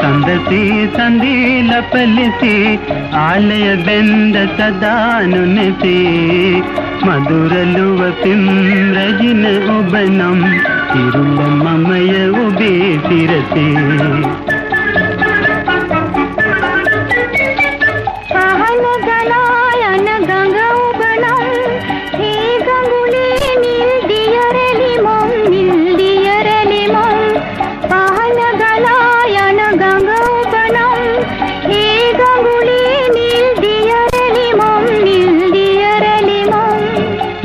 ಸಂದಸಿ ಸಂದೀಲ policy ಆಲಯ ಬೆಂದ ಸದಾ ನುನಿಸಿ ಮಧುರಲುವ ಪಿಮ್ರಜಿನ ಉಬನಂ ತಿರುಳ ಮಮಯ ಉಬೇ ಸಿರಸೇ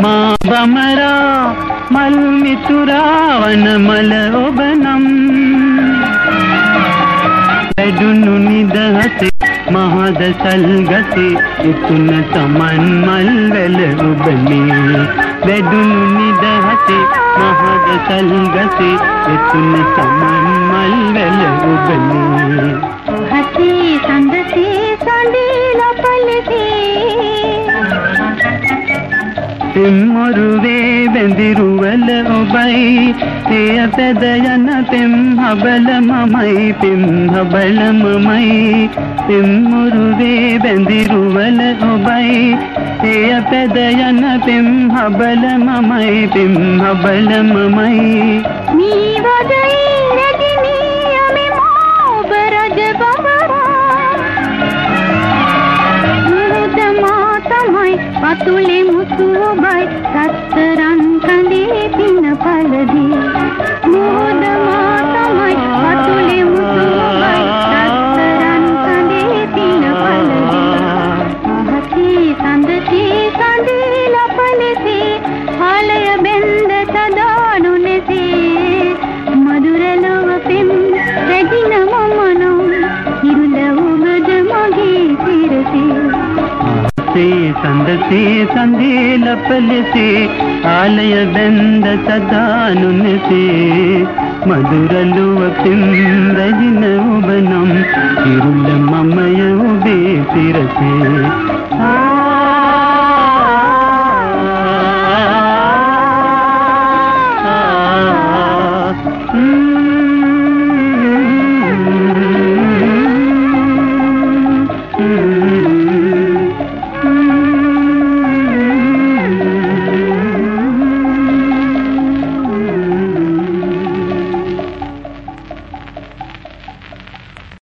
මා බමරා මල් මිතුරාවන මල ඔබනම් වැඩුණු නිදහසේ මහද සල්ගසේ උතුන සමන් මල් වැල ඔබනේ වැඩුණු නිදහසේ මහද සල්ගසේ උතුන සමන් මල් වැල ඔබනේ පලසේ පෙම්මොරුවේ බැඳිරුවල ඔබයි. එය පැද යන පෙම් හබල මමයි පෙම් හබල මමයි. පෙම්මොරුවේ බැඳිරුවල ඔබයි. එය පැද යන පෙම් හබල මමයි පෙම් හබල මමයි. මේ වදයි රැදිනී යමි මෝබ රජ බබරා මුහුද මා තමයි පතුලේ to my, that's ಸಂದಸೆ ಸಂದಸೆ ಸಂದೇ ಲಪಲಿಸೆ ಆಲಯವೆಂದ ಸದಾ ನುನ್ನಿಸೆ ಮಧುರಲುವ ಪಿಂದಜಿನ ಉಬನಂ ಇರುಳ ಮಮಯ ಉಬೇ ತಿರಸೆ